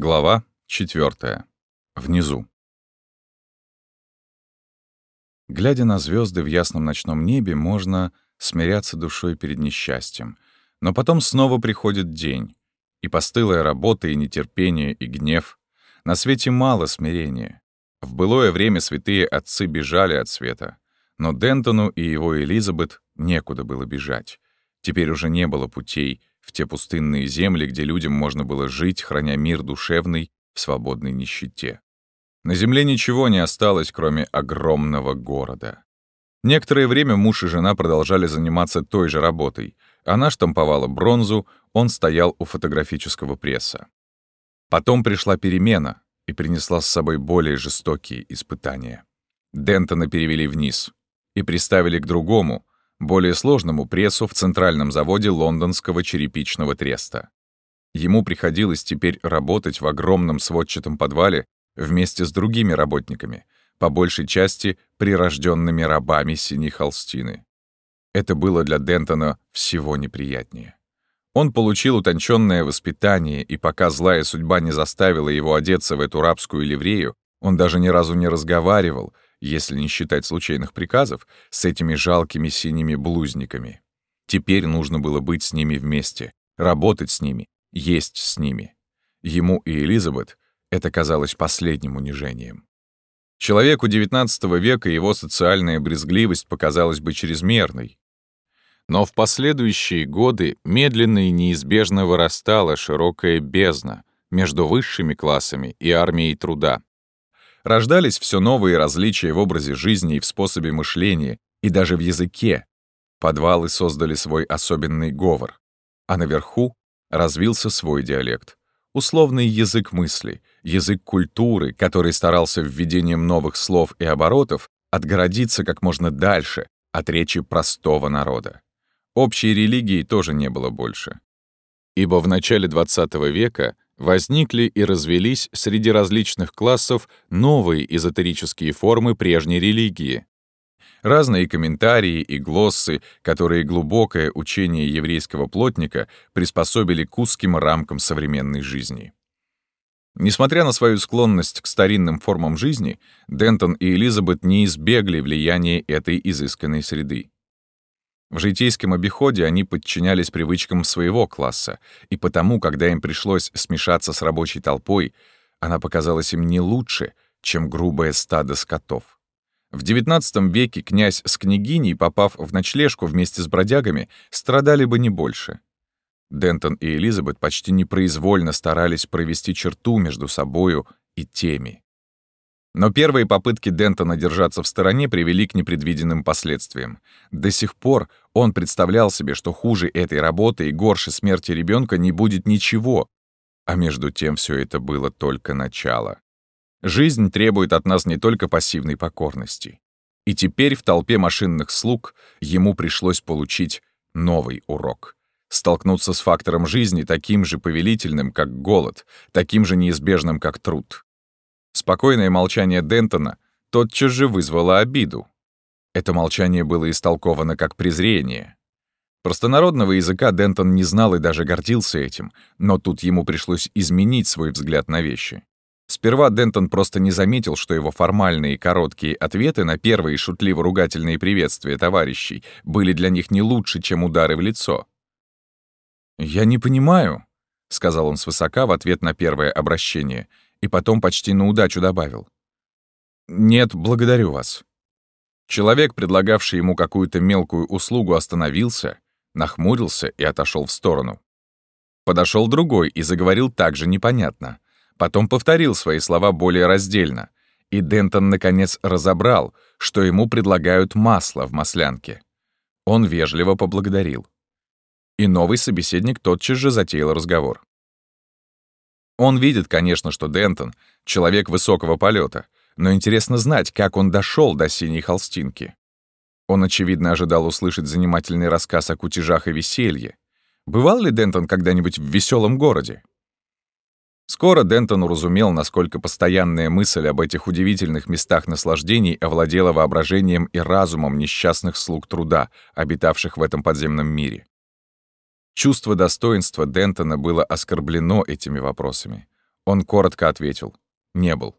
Глава 4. Внизу. Глядя на звезды в ясном ночном небе, можно смиряться душой перед несчастьем. Но потом снова приходит день, и постылая работа, и нетерпение, и гнев. На свете мало смирения. В былое время святые отцы бежали от света, но Дентону и его Элизабет некуда было бежать. Теперь уже не было путей, в те пустынные земли, где людям можно было жить, храня мир душевный в свободной нищете. На земле ничего не осталось, кроме огромного города. Некоторое время муж и жена продолжали заниматься той же работой. Она штамповала бронзу, он стоял у фотографического пресса. Потом пришла перемена и принесла с собой более жестокие испытания. Дентона перевели вниз и приставили к другому, более сложному прессу в центральном заводе лондонского черепичного треста. Ему приходилось теперь работать в огромном сводчатом подвале вместе с другими работниками, по большей части прирожденными рабами синей холстины. Это было для Дентона всего неприятнее. Он получил утонченное воспитание, и пока злая судьба не заставила его одеться в эту рабскую ливрею, он даже ни разу не разговаривал — если не считать случайных приказов, с этими жалкими синими блузниками. Теперь нужно было быть с ними вместе, работать с ними, есть с ними. Ему и Элизабет это казалось последним унижением. Человеку XIX века его социальная брезгливость показалась бы чрезмерной. Но в последующие годы медленно и неизбежно вырастала широкая бездна между высшими классами и армией труда. Рождались все новые различия в образе жизни и в способе мышления, и даже в языке. Подвалы создали свой особенный говор, а наверху развился свой диалект. Условный язык мысли, язык культуры, который старался введением новых слов и оборотов отгородиться как можно дальше от речи простого народа. Общей религии тоже не было больше. Ибо в начале XX века возникли и развелись среди различных классов новые эзотерические формы прежней религии. Разные комментарии и глоссы, которые глубокое учение еврейского плотника приспособили к узким рамкам современной жизни. Несмотря на свою склонность к старинным формам жизни, Дентон и Элизабет не избегли влияния этой изысканной среды. В житейском обиходе они подчинялись привычкам своего класса, и потому, когда им пришлось смешаться с рабочей толпой, она показалась им не лучше, чем грубое стадо скотов. В XIX веке князь с княгиней, попав в ночлежку вместе с бродягами, страдали бы не больше. Дентон и Элизабет почти непроизвольно старались провести черту между собою и теми. Но первые попытки Дентона держаться в стороне привели к непредвиденным последствиям. До сих пор он представлял себе, что хуже этой работы и горше смерти ребенка не будет ничего. А между тем все это было только начало. Жизнь требует от нас не только пассивной покорности. И теперь в толпе машинных слуг ему пришлось получить новый урок. Столкнуться с фактором жизни таким же повелительным, как голод, таким же неизбежным, как труд. Спокойное молчание Дентона тотчас же вызвало обиду. Это молчание было истолковано как презрение. Простонародного языка Дентон не знал и даже гордился этим, но тут ему пришлось изменить свой взгляд на вещи. Сперва Дентон просто не заметил, что его формальные короткие ответы на первые шутливо-ругательные приветствия товарищей были для них не лучше, чем удары в лицо. «Я не понимаю», — сказал он свысока в ответ на первое обращение — и потом почти на удачу добавил. «Нет, благодарю вас». Человек, предлагавший ему какую-то мелкую услугу, остановился, нахмурился и отошел в сторону. Подошел другой и заговорил так же непонятно. Потом повторил свои слова более раздельно, и Дентон наконец разобрал, что ему предлагают масло в маслянке. Он вежливо поблагодарил. И новый собеседник тотчас же затеял разговор. Он видит, конечно, что Дентон — человек высокого полета, но интересно знать, как он дошел до синей холстинки. Он, очевидно, ожидал услышать занимательный рассказ о кутежах и веселье. Бывал ли Дентон когда-нибудь в веселом городе? Скоро Дентон уразумел, насколько постоянная мысль об этих удивительных местах наслаждений овладела воображением и разумом несчастных слуг труда, обитавших в этом подземном мире. Чувство достоинства Дентона было оскорблено этими вопросами. Он коротко ответил. Не был.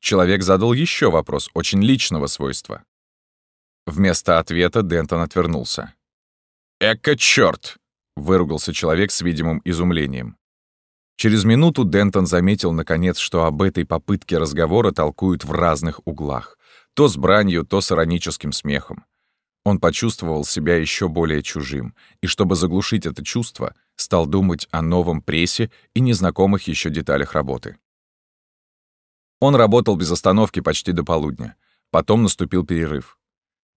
Человек задал еще вопрос очень личного свойства. Вместо ответа Дентон отвернулся. «Эка чёрт!» — выругался человек с видимым изумлением. Через минуту Дентон заметил, наконец, что об этой попытке разговора толкуют в разных углах. То с бранью, то с ироническим смехом. Он почувствовал себя еще более чужим, и чтобы заглушить это чувство, стал думать о новом прессе и незнакомых еще деталях работы. Он работал без остановки почти до полудня. Потом наступил перерыв.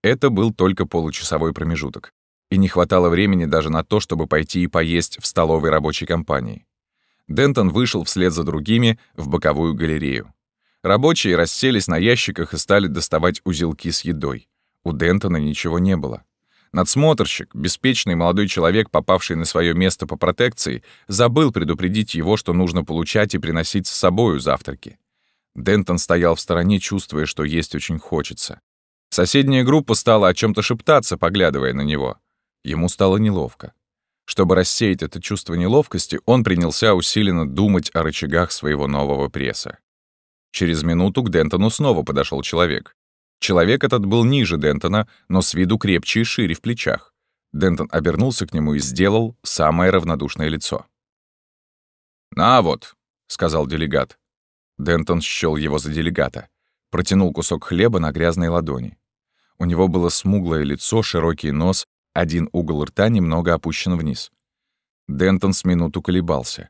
Это был только получасовой промежуток. И не хватало времени даже на то, чтобы пойти и поесть в столовой рабочей компании. Дентон вышел вслед за другими в боковую галерею. Рабочие расселись на ящиках и стали доставать узелки с едой. У Дентона ничего не было. Надсмотрщик, беспечный молодой человек, попавший на свое место по протекции, забыл предупредить его, что нужно получать и приносить с собою завтраки. Дентон стоял в стороне, чувствуя, что есть очень хочется. Соседняя группа стала о чем то шептаться, поглядывая на него. Ему стало неловко. Чтобы рассеять это чувство неловкости, он принялся усиленно думать о рычагах своего нового пресса. Через минуту к Дентону снова подошел человек. Человек этот был ниже Дентона, но с виду крепче и шире в плечах. Дентон обернулся к нему и сделал самое равнодушное лицо. «На вот», — сказал делегат. Дентон счёл его за делегата. Протянул кусок хлеба на грязной ладони. У него было смуглое лицо, широкий нос, один угол рта немного опущен вниз. Дентон с минуту колебался.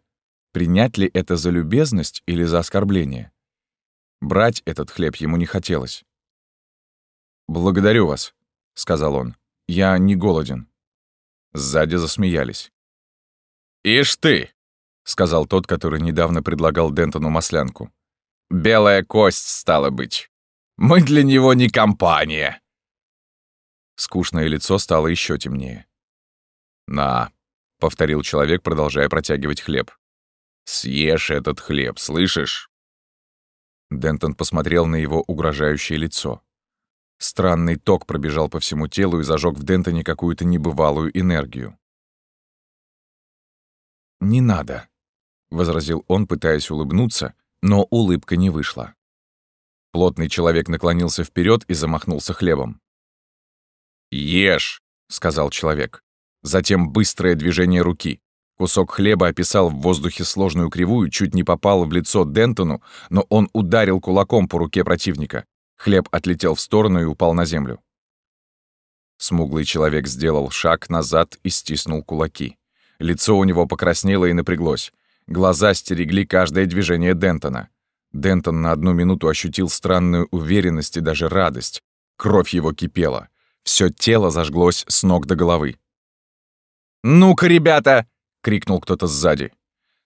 Принять ли это за любезность или за оскорбление? Брать этот хлеб ему не хотелось. «Благодарю вас», — сказал он. «Я не голоден». Сзади засмеялись. «Ишь ты!» — сказал тот, который недавно предлагал Дентону маслянку. «Белая кость, стала быть. Мы для него не компания». Скучное лицо стало еще темнее. «На», — повторил человек, продолжая протягивать хлеб. «Съешь этот хлеб, слышишь?» Дентон посмотрел на его угрожающее лицо. Странный ток пробежал по всему телу и зажег в Дентоне какую-то небывалую энергию. «Не надо», — возразил он, пытаясь улыбнуться, но улыбка не вышла. Плотный человек наклонился вперед и замахнулся хлебом. «Ешь», — сказал человек. Затем быстрое движение руки. Кусок хлеба описал в воздухе сложную кривую, чуть не попал в лицо Дентону, но он ударил кулаком по руке противника. Хлеб отлетел в сторону и упал на землю. Смуглый человек сделал шаг назад и стиснул кулаки. Лицо у него покраснело и напряглось. Глаза стерегли каждое движение Дентона. Дентон на одну минуту ощутил странную уверенность и даже радость. Кровь его кипела. Все тело зажглось с ног до головы. «Ну-ка, ребята!» — крикнул кто-то сзади.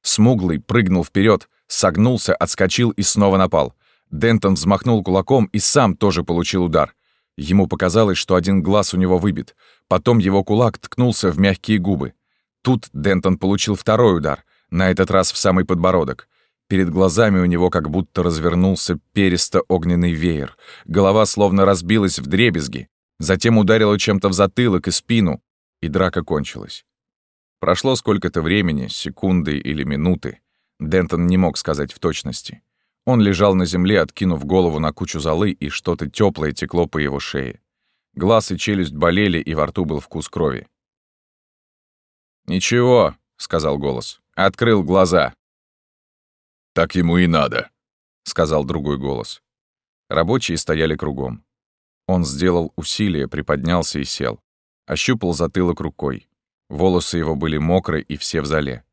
Смуглый прыгнул вперед, согнулся, отскочил и снова напал. Дентон взмахнул кулаком и сам тоже получил удар. Ему показалось, что один глаз у него выбит. Потом его кулак ткнулся в мягкие губы. Тут Дентон получил второй удар, на этот раз в самый подбородок. Перед глазами у него как будто развернулся перисто-огненный веер. Голова словно разбилась в дребезги. Затем ударила чем-то в затылок и спину, и драка кончилась. Прошло сколько-то времени, секунды или минуты. Дентон не мог сказать в точности. Он лежал на земле, откинув голову на кучу золы, и что-то теплое текло по его шее. Глаз и челюсть болели, и во рту был вкус крови. «Ничего», — сказал голос. «Открыл глаза». «Так ему и надо», — сказал другой голос. Рабочие стояли кругом. Он сделал усилие, приподнялся и сел. Ощупал затылок рукой. Волосы его были мокры и все в зале.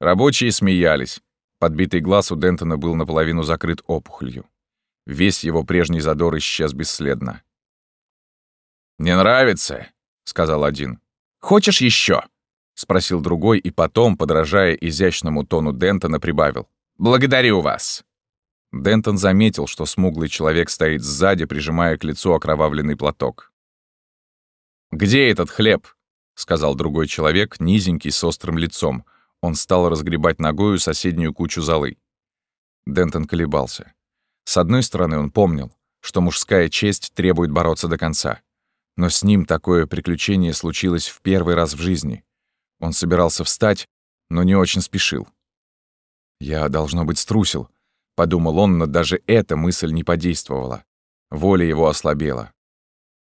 Рабочие смеялись. Подбитый глаз у Дентона был наполовину закрыт опухолью. Весь его прежний задор исчез бесследно. «Не нравится?» — сказал один. «Хочешь еще? спросил другой и потом, подражая изящному тону Дентона, прибавил. «Благодарю вас!» Дентон заметил, что смуглый человек стоит сзади, прижимая к лицу окровавленный платок. «Где этот хлеб?» — сказал другой человек, низенький, с острым лицом — он стал разгребать ногою соседнюю кучу золы. Дентон колебался. С одной стороны, он помнил, что мужская честь требует бороться до конца. Но с ним такое приключение случилось в первый раз в жизни. Он собирался встать, но не очень спешил. «Я, должно быть, струсил», — подумал он, но даже эта мысль не подействовала. Воля его ослабела.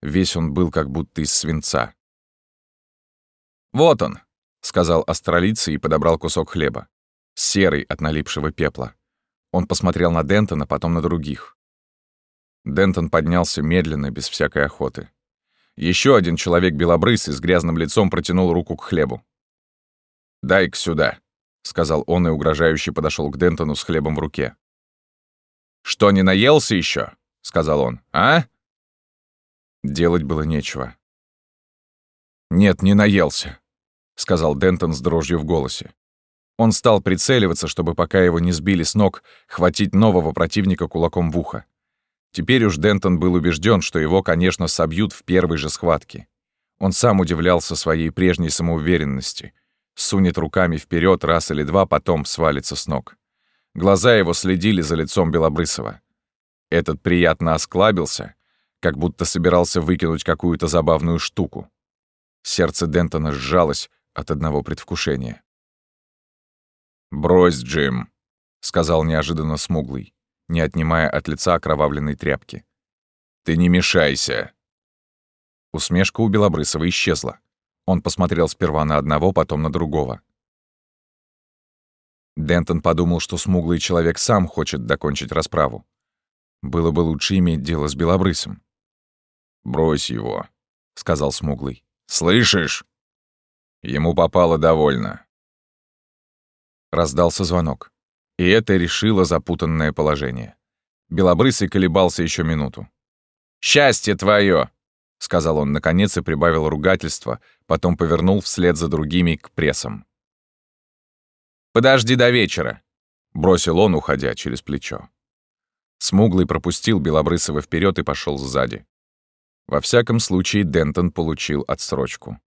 Весь он был как будто из свинца. «Вот он», — сказал астролица и подобрал кусок хлеба. Серый от налипшего пепла. Он посмотрел на Дентона, потом на других. Дентон поднялся медленно, без всякой охоты. Еще один человек белобрысый с грязным лицом протянул руку к хлебу. «Дай-ка сюда», — сказал он и угрожающе подошел к Дентону с хлебом в руке. «Что, не наелся еще? сказал он. «А?» Делать было нечего. «Нет, не наелся», — сказал Дентон с дрожью в голосе. Он стал прицеливаться, чтобы, пока его не сбили с ног, хватить нового противника кулаком в ухо. Теперь уж Дентон был убежден, что его, конечно, собьют в первой же схватке. Он сам удивлялся своей прежней самоуверенности. Сунет руками вперед раз или два, потом свалится с ног. Глаза его следили за лицом Белобрысова. Этот приятно осклабился, как будто собирался выкинуть какую-то забавную штуку. Сердце Дентона сжалось от одного предвкушения. «Брось, Джим», — сказал неожиданно смуглый не отнимая от лица окровавленной тряпки. «Ты не мешайся!» Усмешка у Белобрысова исчезла. Он посмотрел сперва на одного, потом на другого. Дентон подумал, что смуглый человек сам хочет докончить расправу. Было бы лучше иметь дело с Белобрысом. «Брось его», — сказал смуглый. «Слышишь?» Ему попало довольно. Раздался звонок. И это решило запутанное положение. Белобрысый колебался еще минуту. «Счастье твое!» — сказал он наконец и прибавил ругательство, потом повернул вслед за другими к прессам. «Подожди до вечера», — бросил он, уходя через плечо. Смуглый пропустил Белобрысова вперед и пошел сзади. Во всяком случае, Дентон получил отсрочку.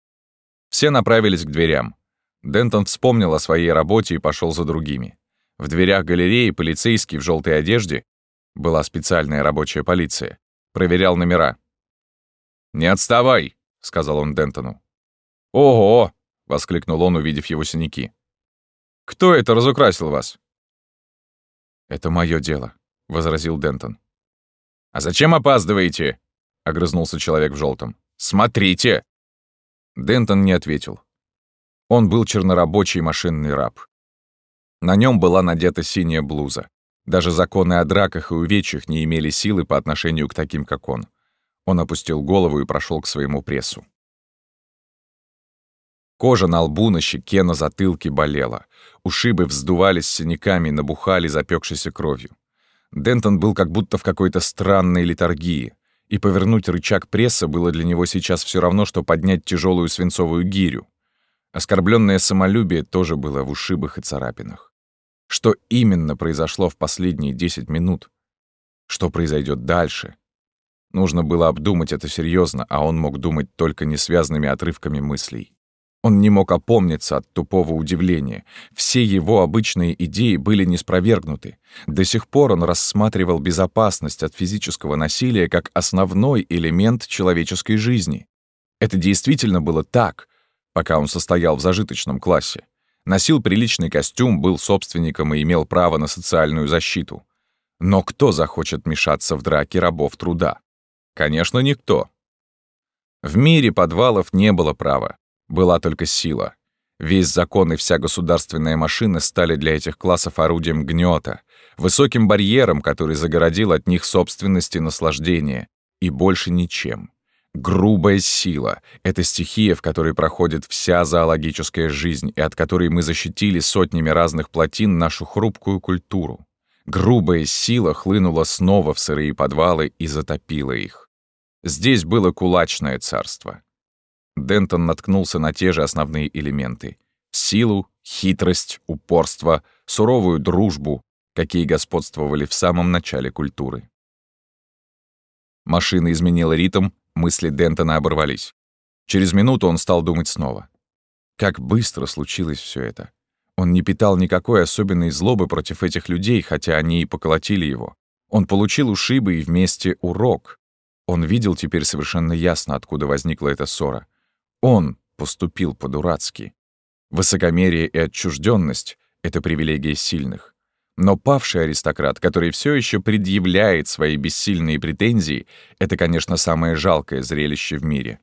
Все направились к дверям. Дентон вспомнил о своей работе и пошел за другими. В дверях галереи полицейский в желтой одежде была специальная рабочая полиция. Проверял номера. «Не отставай!» — сказал он Дентону. «Ого!» — воскликнул он, увидев его синяки. «Кто это разукрасил вас?» «Это мое дело», — возразил Дентон. «А зачем опаздываете?» — огрызнулся человек в желтом. «Смотрите!» Дентон не ответил. Он был чернорабочий машинный раб. На нем была надета синяя блуза. Даже законы о драках и увечьях не имели силы по отношению к таким, как он. Он опустил голову и прошел к своему прессу. Кожа на лбу, на щеке, на затылке болела. Ушибы вздувались синяками, набухали запекшейся кровью. Дентон был как будто в какой-то странной литургии, и повернуть рычаг пресса было для него сейчас все равно, что поднять тяжелую свинцовую гирю. Оскорбленное самолюбие тоже было в ушибах и царапинах. Что именно произошло в последние 10 минут? Что произойдет дальше? Нужно было обдумать это серьезно, а он мог думать только несвязанными отрывками мыслей. Он не мог опомниться от тупого удивления. Все его обычные идеи были неспровергнуты. До сих пор он рассматривал безопасность от физического насилия как основной элемент человеческой жизни. Это действительно было так, пока он состоял в зажиточном классе носил приличный костюм, был собственником и имел право на социальную защиту. Но кто захочет мешаться в драке рабов труда? Конечно, никто. В мире подвалов не было права, была только сила. Весь закон и вся государственная машина стали для этих классов орудием гнета, высоким барьером, который загородил от них собственность и наслаждение, и больше ничем. Грубая сила — это стихия, в которой проходит вся зоологическая жизнь и от которой мы защитили сотнями разных плотин нашу хрупкую культуру. Грубая сила хлынула снова в сырые подвалы и затопила их. Здесь было кулачное царство. Дентон наткнулся на те же основные элементы — силу, хитрость, упорство, суровую дружбу, какие господствовали в самом начале культуры. Машина изменила ритм, Мысли Дентона оборвались. Через минуту он стал думать снова. Как быстро случилось все это. Он не питал никакой особенной злобы против этих людей, хотя они и поколотили его. Он получил ушибы и вместе урок. Он видел теперь совершенно ясно, откуда возникла эта ссора. Он поступил по-дурацки. Высокомерие и отчужденность — это привилегия сильных. Но павший аристократ, который все еще предъявляет свои бессильные претензии, это, конечно, самое жалкое зрелище в мире.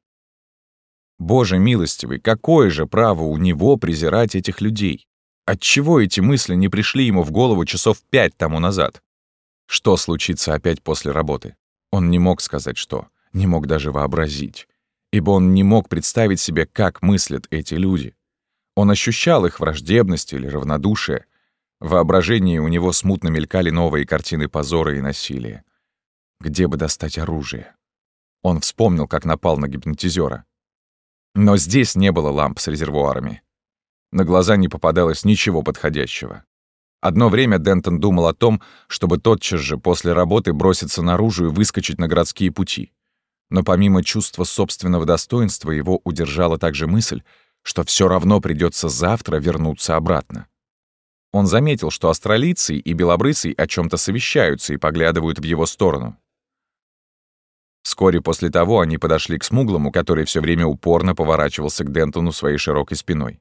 Боже милостивый, какое же право у него презирать этих людей? Отчего эти мысли не пришли ему в голову часов пять тому назад? Что случится опять после работы? Он не мог сказать что, не мог даже вообразить, ибо он не мог представить себе, как мыслят эти люди. Он ощущал их враждебность или равнодушие. В воображении у него смутно мелькали новые картины позора и насилия. Где бы достать оружие? Он вспомнил, как напал на гипнотизера. Но здесь не было ламп с резервуарами. На глаза не попадалось ничего подходящего. Одно время Дентон думал о том, чтобы тотчас же после работы броситься наружу и выскочить на городские пути. Но помимо чувства собственного достоинства его удержала также мысль, что все равно придется завтра вернуться обратно. Он заметил, что австралийцы и белобрысый о чем то совещаются и поглядывают в его сторону. Вскоре после того они подошли к Смуглому, который все время упорно поворачивался к Дентону своей широкой спиной.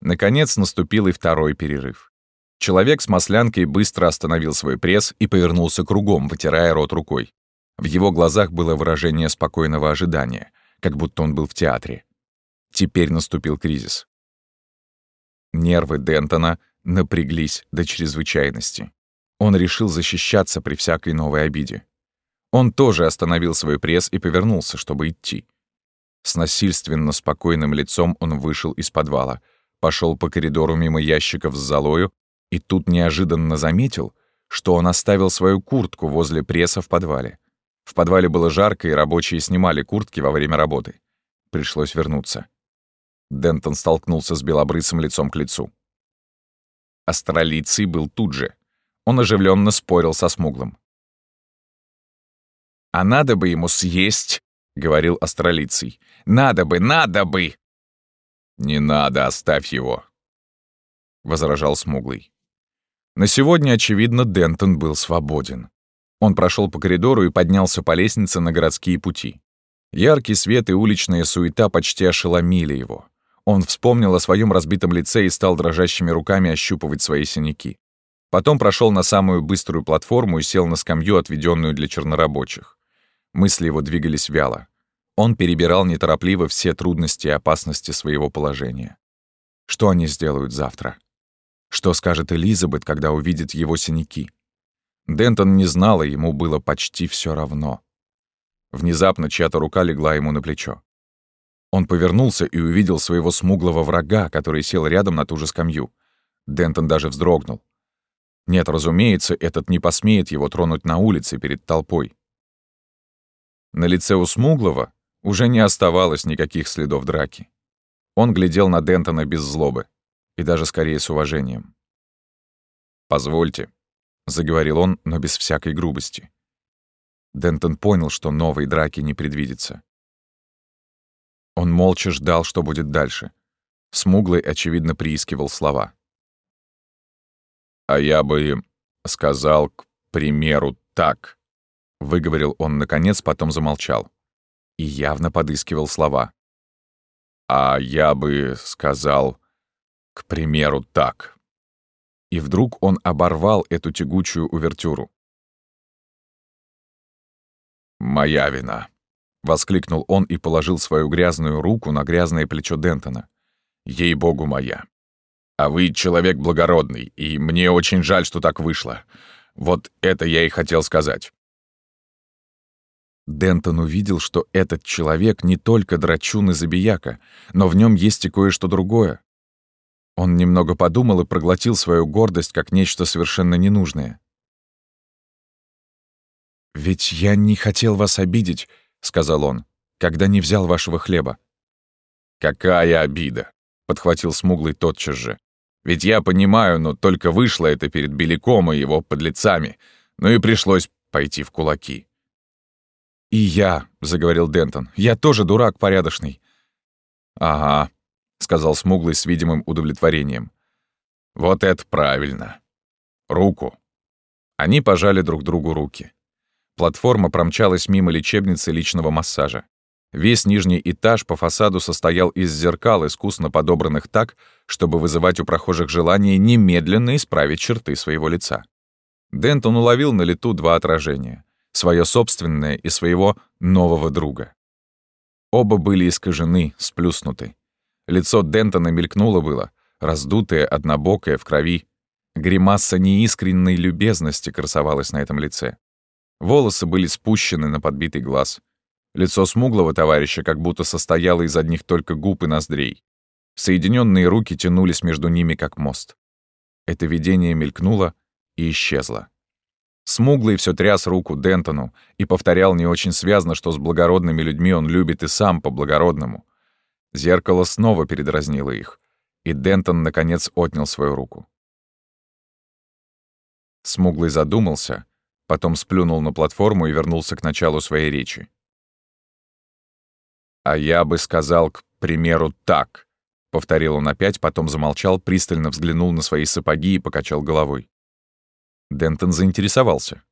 Наконец наступил и второй перерыв. Человек с маслянкой быстро остановил свой пресс и повернулся кругом, вытирая рот рукой. В его глазах было выражение спокойного ожидания, как будто он был в театре. Теперь наступил кризис. Нервы Дентона напряглись до чрезвычайности. Он решил защищаться при всякой новой обиде. Он тоже остановил свой пресс и повернулся, чтобы идти. С насильственно спокойным лицом он вышел из подвала, пошел по коридору мимо ящиков с золою и тут неожиданно заметил, что он оставил свою куртку возле пресса в подвале. В подвале было жарко, и рабочие снимали куртки во время работы. Пришлось вернуться. Дентон столкнулся с белобрысым лицом к лицу. Астролицый был тут же. Он оживленно спорил со смуглым. «А надо бы ему съесть», — говорил Астролицый. «Надо бы, надо бы!» «Не надо, оставь его», — возражал смуглый. На сегодня, очевидно, Дентон был свободен. Он прошел по коридору и поднялся по лестнице на городские пути. Яркий свет и уличная суета почти ошеломили его. Он вспомнил о своем разбитом лице и стал дрожащими руками ощупывать свои синяки. Потом прошел на самую быструю платформу и сел на скамью, отведенную для чернорабочих. Мысли его двигались вяло. Он перебирал неторопливо все трудности и опасности своего положения. Что они сделают завтра? Что скажет Элизабет, когда увидит его синяки? Дентон не знал, и ему было почти все равно. Внезапно чья-то рука легла ему на плечо. Он повернулся и увидел своего смуглого врага, который сел рядом на ту же скамью. Дентон даже вздрогнул. Нет, разумеется, этот не посмеет его тронуть на улице перед толпой. На лице у смуглого уже не оставалось никаких следов драки. Он глядел на Дентона без злобы и даже скорее с уважением. «Позвольте», — заговорил он, но без всякой грубости. Дентон понял, что новой драки не предвидится. Он молча ждал, что будет дальше. Смуглый, очевидно, приискивал слова. «А я бы сказал, к примеру, так», — выговорил он наконец, потом замолчал. И явно подыскивал слова. «А я бы сказал, к примеру, так». И вдруг он оборвал эту тягучую увертюру. «Моя вина», — воскликнул он и положил свою грязную руку на грязное плечо Дентона. «Ей-богу моя! А вы человек благородный, и мне очень жаль, что так вышло. Вот это я и хотел сказать». Дентон увидел, что этот человек не только драчун и забияка, но в нем есть и кое-что другое. Он немного подумал и проглотил свою гордость как нечто совершенно ненужное. «Ведь я не хотел вас обидеть», — сказал он, — «когда не взял вашего хлеба». «Какая обида!» — подхватил смуглый тотчас же. «Ведь я понимаю, но только вышло это перед Беляком и его подлецами, ну и пришлось пойти в кулаки». «И я», — заговорил Дентон, — «я тоже дурак порядочный». «Ага», — сказал смуглый с видимым удовлетворением. «Вот это правильно. Руку». Они пожали друг другу руки. Платформа промчалась мимо лечебницы личного массажа. Весь нижний этаж по фасаду состоял из зеркал, искусно подобранных так, чтобы вызывать у прохожих желание немедленно исправить черты своего лица. Дентон уловил на лету два отражения — свое собственное и своего нового друга. Оба были искажены, сплюснуты. Лицо Дентона мелькнуло было, раздутое, однобокое, в крови. Гримаса неискренней любезности красовалась на этом лице. Волосы были спущены на подбитый глаз. Лицо смуглого товарища как будто состояло из одних только губ и ноздрей. Соединенные руки тянулись между ними, как мост. Это видение мелькнуло и исчезло. Смуглый все тряс руку Дентону и повторял не очень связно, что с благородными людьми он любит и сам по-благородному. Зеркало снова передразнило их, и Дентон, наконец, отнял свою руку. Смуглый задумался, потом сплюнул на платформу и вернулся к началу своей речи. «А я бы сказал, к примеру, так», — повторил он опять, потом замолчал, пристально взглянул на свои сапоги и покачал головой. Дентон заинтересовался.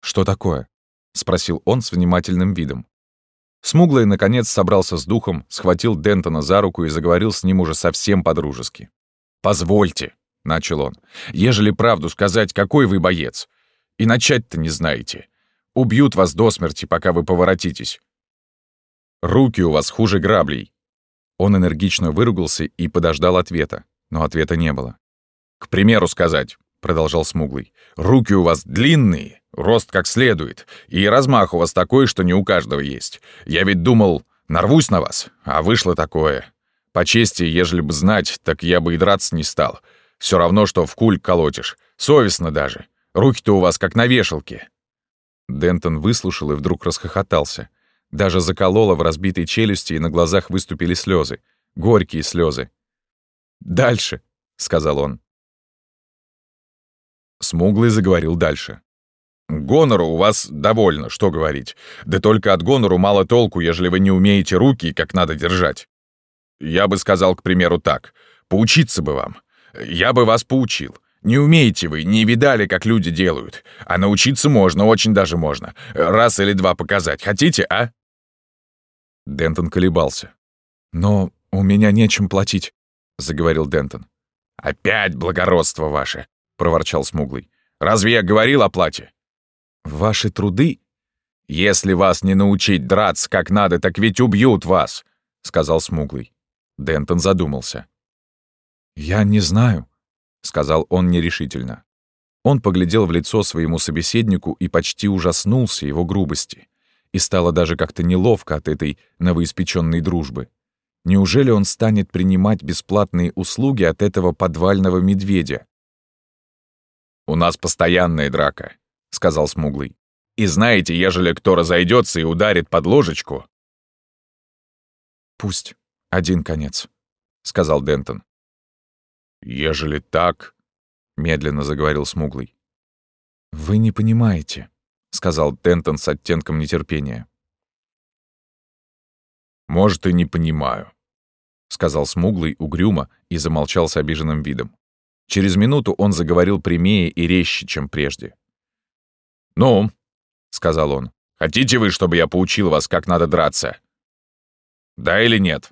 «Что такое?» — спросил он с внимательным видом. Смуглый, наконец, собрался с духом, схватил Дентона за руку и заговорил с ним уже совсем по-дружески. «Позвольте», — начал он, — «ежели правду сказать, какой вы боец. И начать-то не знаете. Убьют вас до смерти, пока вы поворотитесь. Руки у вас хуже граблей». Он энергично выругался и подождал ответа, но ответа не было. «К примеру сказать», — продолжал Смуглый, — «руки у вас длинные, Рост как следует. И размах у вас такой, что не у каждого есть. Я ведь думал, нарвусь на вас, а вышло такое. По чести, ежели бы знать, так я бы и драться не стал. Все равно, что в куль колотишь. Совестно даже. Руки-то у вас как на вешалке». Дентон выслушал и вдруг расхохотался. Даже закололо в разбитой челюсти, и на глазах выступили слезы. Горькие слезы. «Дальше», — сказал он. Смуглый заговорил дальше. Гонору у вас довольно, что говорить. Да только от гонору мало толку, ежели вы не умеете руки как надо держать. Я бы сказал, к примеру, так. Поучиться бы вам. Я бы вас поучил. Не умеете вы, не видали, как люди делают. А научиться можно, очень даже можно. Раз или два показать. Хотите, а?» Дентон колебался. «Но у меня нечем платить», — заговорил Дентон. «Опять благородство ваше», — проворчал Смуглый. «Разве я говорил о плате? Ваши труды? Если вас не научить драться как надо, так ведь убьют вас, сказал Смуглый. Дентон задумался. Я не знаю, сказал он нерешительно. Он поглядел в лицо своему собеседнику и почти ужаснулся его грубости. И стало даже как-то неловко от этой новоиспеченной дружбы. Неужели он станет принимать бесплатные услуги от этого подвального медведя? «У нас постоянная драка», — сказал Смуглый. «И знаете, ежели кто разойдется и ударит под ложечку...» «Пусть. Один конец», — сказал Дентон. «Ежели так...» — медленно заговорил Смуглый. «Вы не понимаете», — сказал Дентон с оттенком нетерпения. «Может, и не понимаю», — сказал Смуглый угрюмо и замолчал с обиженным видом. Через минуту он заговорил прямее и резче, чем прежде. «Ну», — сказал он, — «хотите вы, чтобы я поучил вас, как надо драться? Да или нет?»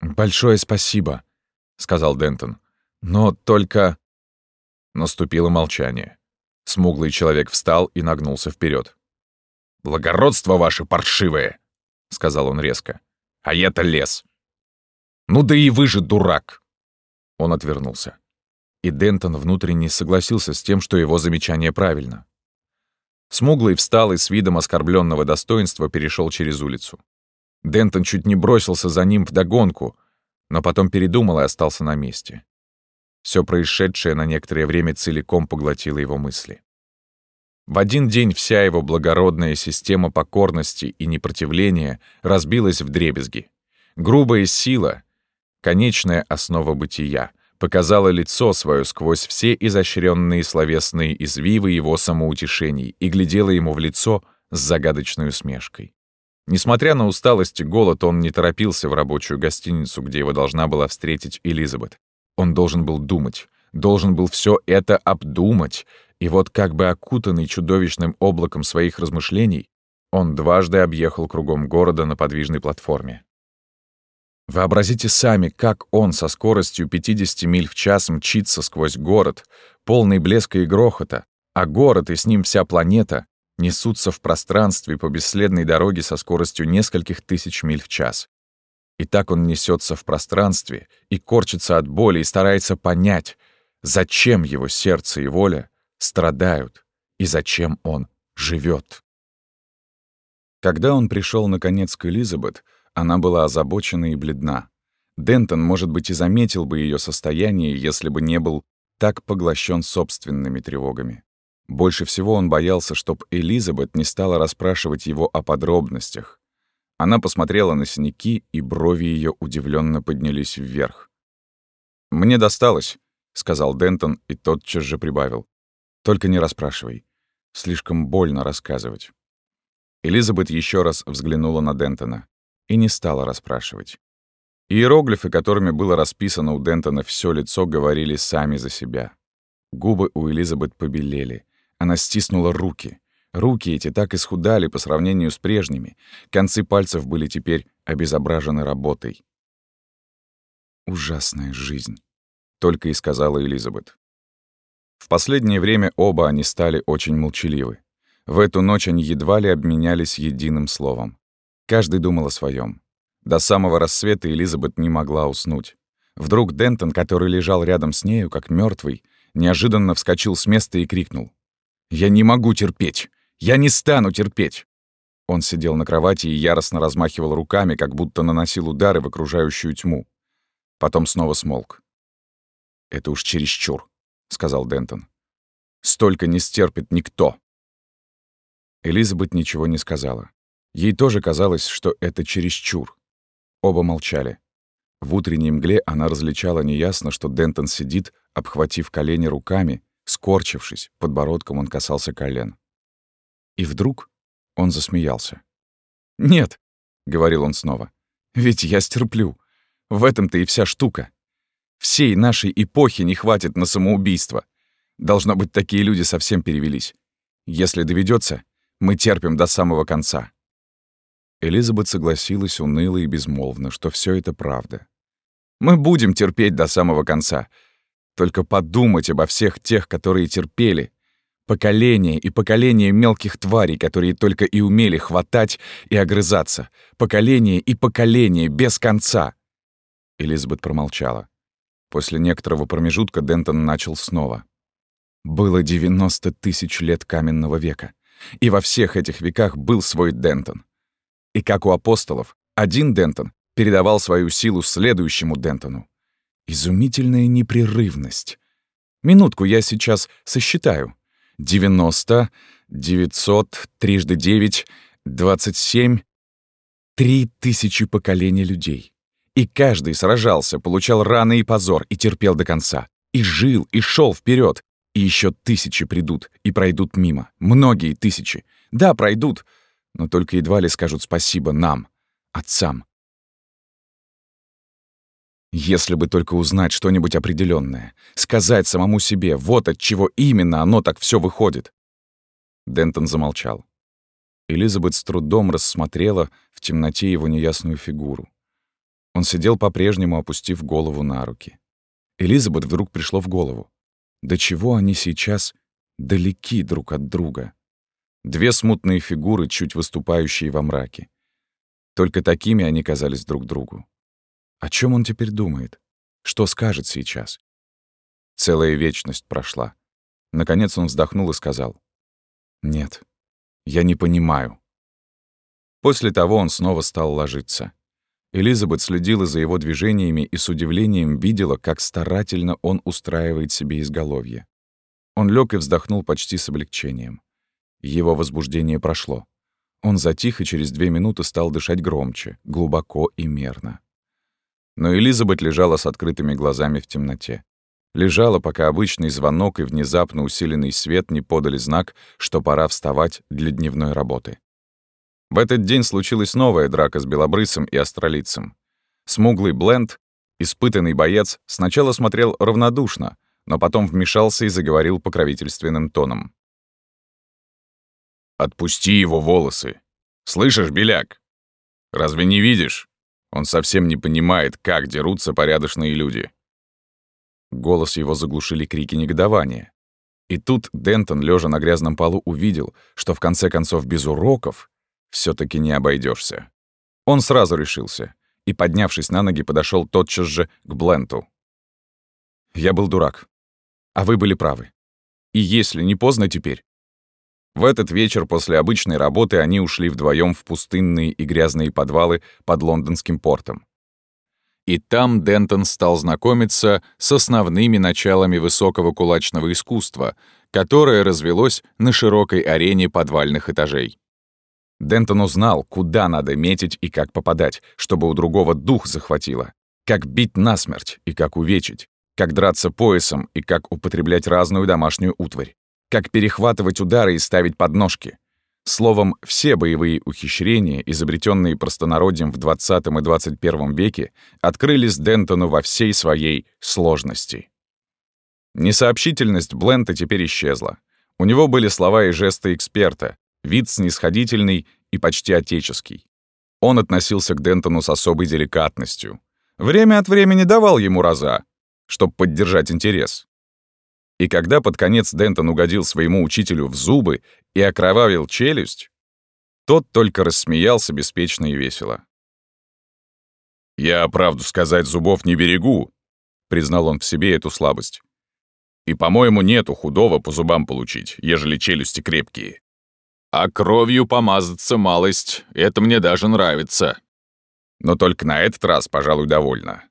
«Большое спасибо», — сказал Дентон. «Но только...» Наступило молчание. Смуглый человек встал и нагнулся вперед. «Благородство ваше паршивое!» — сказал он резко. «А я-то лес!» «Ну да и вы же дурак!» Он отвернулся. И Дентон внутренне согласился с тем, что его замечание правильно. Смуглый встал и с видом оскорбленного достоинства перешел через улицу. Дентон чуть не бросился за ним вдогонку, но потом передумал и остался на месте. Все происшедшее на некоторое время целиком поглотило его мысли. В один день вся его благородная система покорности и непротивления разбилась в дребезги. Грубая сила — конечная основа бытия, показала лицо свое сквозь все изощренные словесные извивы его самоутешений и глядела ему в лицо с загадочной усмешкой. Несмотря на усталость и голод, он не торопился в рабочую гостиницу, где его должна была встретить Элизабет. Он должен был думать, должен был все это обдумать, и вот как бы окутанный чудовищным облаком своих размышлений, Он дважды объехал кругом города на подвижной платформе. Вообразите сами, как он со скоростью 50 миль в час мчится сквозь город, полный блеска и грохота, а город и с ним вся планета несутся в пространстве по бесследной дороге со скоростью нескольких тысяч миль в час. И так он несется в пространстве и корчится от боли и старается понять, зачем его сердце и воля страдают и зачем он живет. Когда он пришел наконец к Элизабет, она была озабочена и бледна. Дентон, может быть, и заметил бы ее состояние, если бы не был так поглощен собственными тревогами. Больше всего он боялся, чтоб Элизабет не стала расспрашивать его о подробностях. Она посмотрела на синяки, и брови ее удивленно поднялись вверх. «Мне досталось», — сказал Дентон и тотчас же прибавил. «Только не расспрашивай. Слишком больно рассказывать». Элизабет еще раз взглянула на Дентона и не стала расспрашивать. Иероглифы, которыми было расписано у Дентона все лицо, говорили сами за себя. Губы у Элизабет побелели. Она стиснула руки. Руки эти так исхудали по сравнению с прежними. Концы пальцев были теперь обезображены работой. «Ужасная жизнь», — только и сказала Элизабет. В последнее время оба они стали очень молчаливы. В эту ночь они едва ли обменялись единым словом. Каждый думал о своем. До самого рассвета Элизабет не могла уснуть. Вдруг Дентон, который лежал рядом с нею, как мертвый, неожиданно вскочил с места и крикнул. «Я не могу терпеть! Я не стану терпеть!» Он сидел на кровати и яростно размахивал руками, как будто наносил удары в окружающую тьму. Потом снова смолк. «Это уж чересчур», — сказал Дентон. «Столько не стерпит никто». Элизабет ничего не сказала. Ей тоже казалось, что это чересчур. Оба молчали. В утренней мгле она различала неясно, что Дентон сидит, обхватив колени руками, скорчившись, подбородком он касался колен. И вдруг он засмеялся. «Нет», — говорил он снова, — «ведь я стерплю. В этом-то и вся штука. Всей нашей эпохи не хватит на самоубийство. Должно быть, такие люди совсем перевелись. Если доведется, мы терпим до самого конца». Элизабет согласилась уныло и безмолвно, что все это правда. «Мы будем терпеть до самого конца. Только подумать обо всех тех, которые терпели. Поколение и поколение мелких тварей, которые только и умели хватать и огрызаться. Поколение и поколение без конца». Элизабет промолчала. После некоторого промежутка Дентон начал снова. Было 90 тысяч лет каменного века. И во всех этих веках был свой Дентон. И как у апостолов, один Дентон передавал свою силу следующему Дентону. Изумительная непрерывность. Минутку, я сейчас сосчитаю. 90, 900, трижды 9, 27, три тысячи поколений людей. И каждый сражался, получал раны и позор, и терпел до конца. И жил, и шел вперед. И еще тысячи придут и пройдут мимо. Многие тысячи. Да, пройдут, но только едва ли скажут спасибо нам, отцам. Если бы только узнать что-нибудь определенное, сказать самому себе, вот от чего именно оно так все выходит. Дентон замолчал. Элизабет с трудом рассмотрела в темноте его неясную фигуру. Он сидел по-прежнему, опустив голову на руки. Элизабет вдруг пришло в голову. До чего они сейчас далеки друг от друга? Две смутные фигуры, чуть выступающие во мраке. Только такими они казались друг другу. О чем он теперь думает? Что скажет сейчас? Целая вечность прошла. Наконец он вздохнул и сказал. «Нет, я не понимаю». После того он снова стал ложиться. Элизабет следила за его движениями и с удивлением видела, как старательно он устраивает себе изголовье. Он лег и вздохнул почти с облегчением. Его возбуждение прошло. Он затих и через две минуты стал дышать громче, глубоко и мерно. Но Элизабет лежала с открытыми глазами в темноте. Лежала, пока обычный звонок и внезапно усиленный свет не подали знак, что пора вставать для дневной работы. В этот день случилась новая драка с белобрысом и астролицем. Смуглый Бленд, испытанный боец, сначала смотрел равнодушно, но потом вмешался и заговорил покровительственным тоном. «Отпусти его волосы. «Слышишь, Беляк? Разве не видишь? Он совсем не понимает, как дерутся порядочные люди». Голос его заглушили крики негодования. И тут Дентон, лежа на грязном полу, увидел, что в конце концов без уроков все таки не обойдешься. Он сразу решился и, поднявшись на ноги, подошел тотчас же к Бленту. «Я был дурак. А вы были правы. И если не поздно теперь...» В этот вечер после обычной работы они ушли вдвоем в пустынные и грязные подвалы под лондонским портом. И там Дентон стал знакомиться с основными началами высокого кулачного искусства, которое развелось на широкой арене подвальных этажей. Дентон узнал, куда надо метить и как попадать, чтобы у другого дух захватило, как бить насмерть и как увечить, как драться поясом и как употреблять разную домашнюю утварь, как перехватывать удары и ставить подножки, Словом, все боевые ухищрения, изобретенные простонародьем в 20 и 21 веке, открылись Дентону во всей своей сложности. Несообщительность Блента теперь исчезла. У него были слова и жесты эксперта, вид снисходительный и почти отеческий. Он относился к Дентону с особой деликатностью. Время от времени давал ему раза, чтобы поддержать интерес. И когда под конец Дентон угодил своему учителю в зубы и окровавил челюсть, тот только рассмеялся беспечно и весело. «Я, правду сказать, зубов не берегу», — признал он в себе эту слабость. «И, по-моему, нету худого по зубам получить, ежели челюсти крепкие. А кровью помазаться малость — это мне даже нравится. Но только на этот раз, пожалуй, довольно».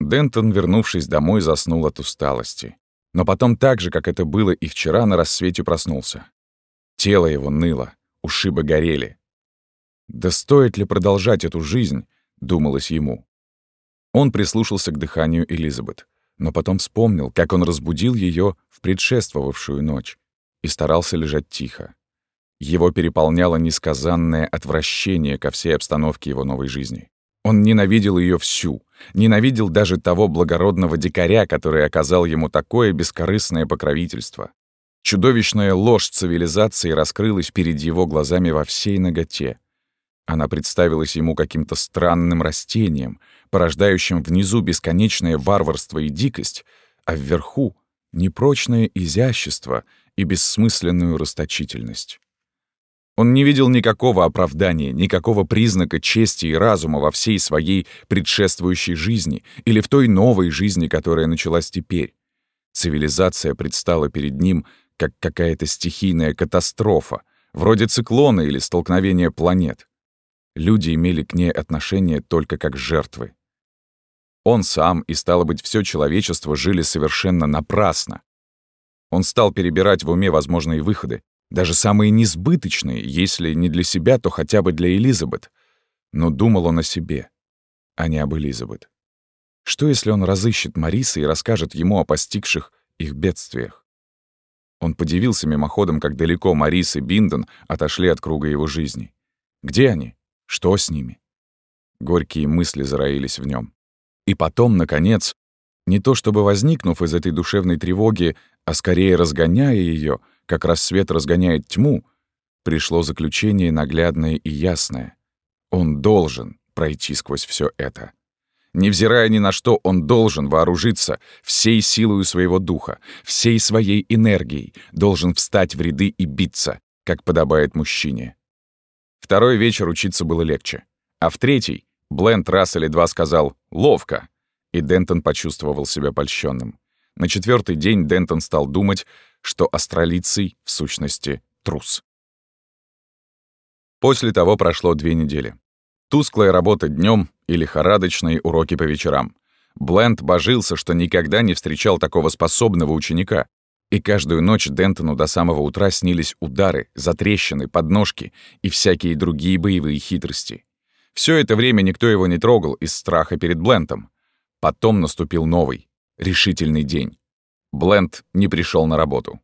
Дентон, вернувшись домой, заснул от усталости. Но потом так же, как это было и вчера, на рассвете проснулся. Тело его ныло, ушибы горели. «Да стоит ли продолжать эту жизнь?» — думалось ему. Он прислушался к дыханию Элизабет, но потом вспомнил, как он разбудил ее в предшествовавшую ночь и старался лежать тихо. Его переполняло несказанное отвращение ко всей обстановке его новой жизни. Он ненавидел ее всю, ненавидел даже того благородного дикаря, который оказал ему такое бескорыстное покровительство. Чудовищная ложь цивилизации раскрылась перед его глазами во всей ноготе. Она представилась ему каким-то странным растением, порождающим внизу бесконечное варварство и дикость, а вверху — непрочное изящество и бессмысленную расточительность. Он не видел никакого оправдания, никакого признака чести и разума во всей своей предшествующей жизни или в той новой жизни, которая началась теперь. Цивилизация предстала перед ним как какая-то стихийная катастрофа, вроде циклона или столкновения планет. Люди имели к ней отношение только как жертвы. Он сам и, стало быть, все человечество жили совершенно напрасно. Он стал перебирать в уме возможные выходы, даже самые несбыточные, если не для себя, то хотя бы для Элизабет. Но думал он о себе, а не об Элизабет. Что, если он разыщет Мариса и расскажет ему о постигших их бедствиях? Он подивился мимоходом, как далеко Марис и Бинден отошли от круга его жизни. Где они? Что с ними? Горькие мысли зароились в нем. И потом, наконец, не то чтобы возникнув из этой душевной тревоги, а скорее разгоняя ее, как рассвет разгоняет тьму, пришло заключение наглядное и ясное. Он должен пройти сквозь все это. Невзирая ни на что, он должен вооружиться всей силой своего духа, всей своей энергией, должен встать в ряды и биться, как подобает мужчине. Второй вечер учиться было легче. А в третий Бленд раз или два сказал «ловко», и Дентон почувствовал себя польщенным. На четвертый день Дентон стал думать, что австралийций, в сущности, трус. После того прошло две недели. Тусклая работа днем и лихорадочные уроки по вечерам. Бленд божился, что никогда не встречал такого способного ученика. И каждую ночь Дентону до самого утра снились удары, затрещины, подножки и всякие другие боевые хитрости. Все это время никто его не трогал из страха перед Блентом. Потом наступил новый, решительный день. Бленд не пришел на работу.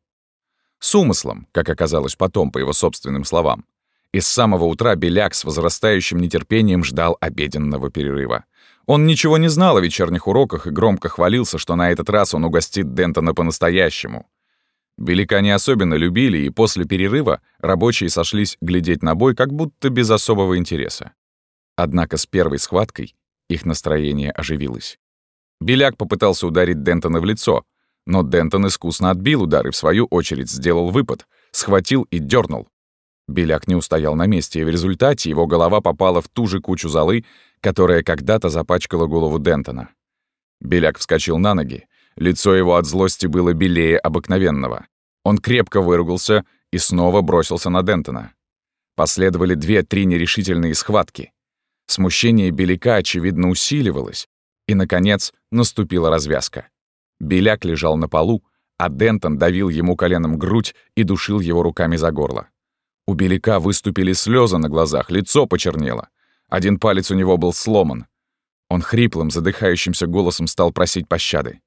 С умыслом, как оказалось потом, по его собственным словам. И с самого утра Беляк с возрастающим нетерпением ждал обеденного перерыва. Он ничего не знал о вечерних уроках и громко хвалился, что на этот раз он угостит Дентона по-настоящему. Белика не особенно любили, и после перерыва рабочие сошлись глядеть на бой как будто без особого интереса. Однако с первой схваткой их настроение оживилось. Беляк попытался ударить Дентона в лицо, но Дентон искусно отбил удар и, в свою очередь, сделал выпад, схватил и дернул. Беляк не устоял на месте, и в результате его голова попала в ту же кучу золы, которая когда-то запачкала голову Дентона. Беляк вскочил на ноги. Лицо его от злости было белее обыкновенного. Он крепко выругался и снова бросился на Дентона. Последовали две-три нерешительные схватки. Смущение Беляка, очевидно, усиливалось, и, наконец, наступила развязка. Беляк лежал на полу, а Дентон давил ему коленом грудь и душил его руками за горло. У Беляка выступили слезы на глазах, лицо почернело. Один палец у него был сломан. Он хриплым, задыхающимся голосом стал просить пощады.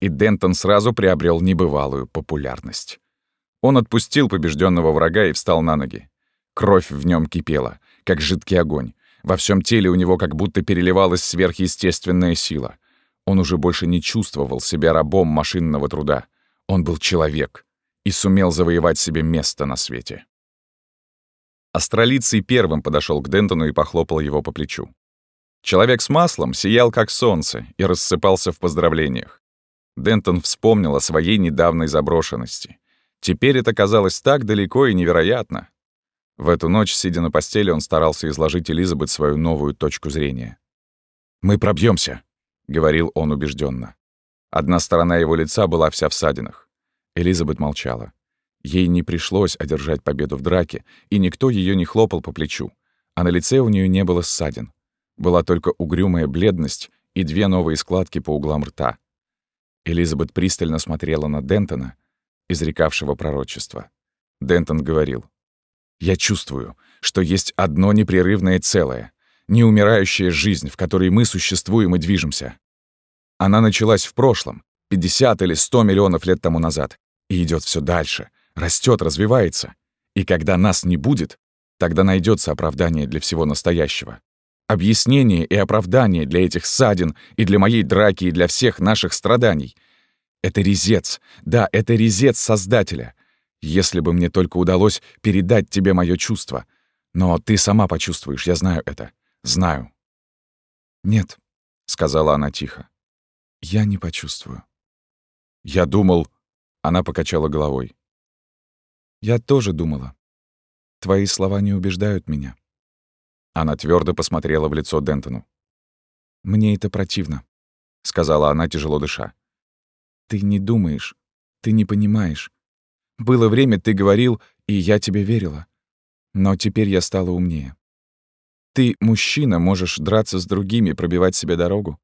И Дентон сразу приобрел небывалую популярность. Он отпустил побежденного врага и встал на ноги. Кровь в нем кипела, как жидкий огонь. Во всем теле у него как будто переливалась сверхъестественная сила. Он уже больше не чувствовал себя рабом машинного труда. Он был человек и сумел завоевать себе место на свете. Астролицей первым подошел к Дентону и похлопал его по плечу. Человек с маслом сиял как солнце и рассыпался в поздравлениях. Дентон вспомнил о своей недавней заброшенности. Теперь это казалось так далеко и невероятно. В эту ночь, сидя на постели, он старался изложить Элизабет свою новую точку зрения. «Мы пробьемся, говорил он убежденно. Одна сторона его лица была вся в садинах. Элизабет молчала. Ей не пришлось одержать победу в драке, и никто ее не хлопал по плечу, а на лице у нее не было ссадин. Была только угрюмая бледность и две новые складки по углам рта. Элизабет пристально смотрела на Дентона, изрекавшего пророчество. Дентон говорил, «Я чувствую, что есть одно непрерывное целое, неумирающая жизнь, в которой мы существуем и движемся. Она началась в прошлом, 50 или 100 миллионов лет тому назад, и идет все дальше, растет, развивается. И когда нас не будет, тогда найдется оправдание для всего настоящего. Объяснение и оправдание для этих ссадин и для моей драки и для всех наших страданий. Это резец. Да, это резец Создателя. Если бы мне только удалось передать тебе мое чувство. Но ты сама почувствуешь, я знаю это. Знаю. «Нет», — сказала она тихо. «Я не почувствую». «Я думал...» — она покачала головой. Я тоже думала. Твои слова не убеждают меня. Она твердо посмотрела в лицо Дентону. Мне это противно, сказала она, тяжело дыша. Ты не думаешь, ты не понимаешь. Было время, ты говорил, и я тебе верила. Но теперь я стала умнее. Ты, мужчина, можешь драться с другими, пробивать себе дорогу.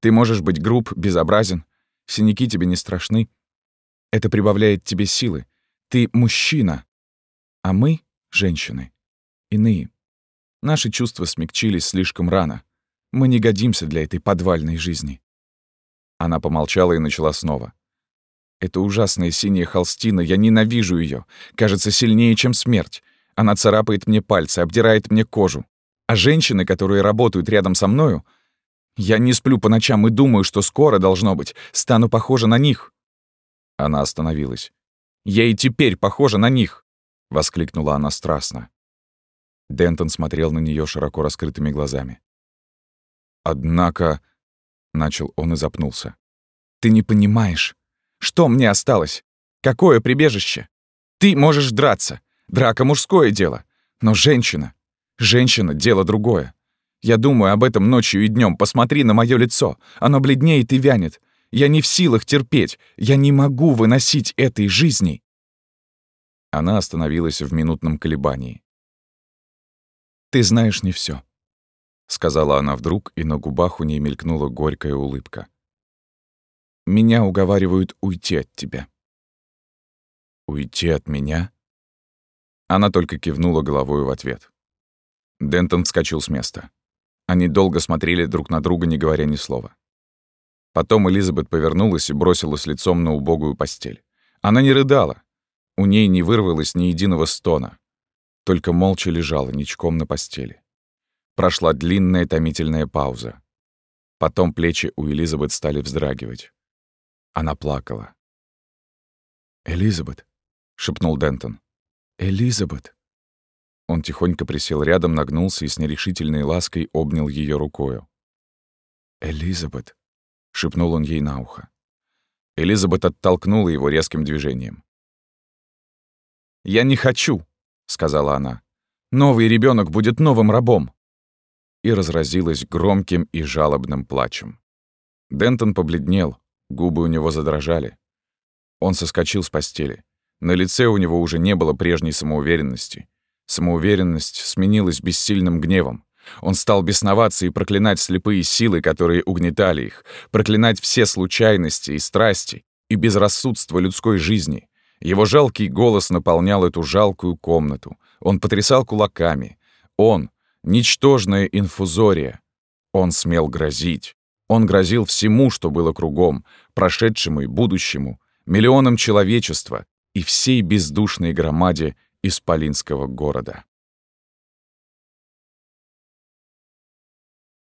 Ты можешь быть груб, безобразен. Синяки тебе не страшны. Это прибавляет тебе силы. Ты мужчина, а мы — женщины. Иные. Наши чувства смягчились слишком рано. Мы не годимся для этой подвальной жизни. Она помолчала и начала снова. Это ужасная синяя холстина, я ненавижу ее. Кажется, сильнее, чем смерть. Она царапает мне пальцы, обдирает мне кожу. А женщины, которые работают рядом со мною, я не сплю по ночам и думаю, что скоро, должно быть, стану похожа на них. Она остановилась. Я и теперь похожа на них!» — воскликнула она страстно. Дентон смотрел на нее широко раскрытыми глазами. «Однако...» — начал он и запнулся. «Ты не понимаешь. Что мне осталось? Какое прибежище? Ты можешь драться. Драка — мужское дело. Но женщина... Женщина — дело другое. Я думаю об этом ночью и днем. Посмотри на мое лицо. Оно бледнеет и вянет. Я не в силах терпеть. Я не могу выносить этой жизни. Она остановилась в минутном колебании. «Ты знаешь не все, сказала она вдруг, и на губах у ней мелькнула горькая улыбка. «Меня уговаривают уйти от тебя». «Уйти от меня?» Она только кивнула головой в ответ. Дентон вскочил с места. Они долго смотрели друг на друга, не говоря ни слова. Потом Элизабет повернулась и бросилась лицом на убогую постель. Она не рыдала. У ней не вырвалось ни единого стона. Только молча лежала ничком на постели. Прошла длинная томительная пауза. Потом плечи у Элизабет стали вздрагивать. Она плакала. «Элизабет», — шепнул Дентон. «Элизабет». Он тихонько присел рядом, нагнулся и с нерешительной лаской обнял ее рукою. «Элизабет», — шепнул он ей на ухо. Элизабет оттолкнула его резким движением. «Я не хочу», — сказала она. «Новый ребенок будет новым рабом». И разразилась громким и жалобным плачем. Дентон побледнел, губы у него задрожали. Он соскочил с постели. На лице у него уже не было прежней самоуверенности. Самоуверенность сменилась бессильным гневом. Он стал бесноваться и проклинать слепые силы, которые угнетали их, проклинать все случайности и страсти, и безрассудство людской жизни. Его жалкий голос наполнял эту жалкую комнату. Он потрясал кулаками. Он — ничтожная инфузория. Он смел грозить. Он грозил всему, что было кругом, прошедшему и будущему, миллионам человечества и всей бездушной громаде Исполинского города.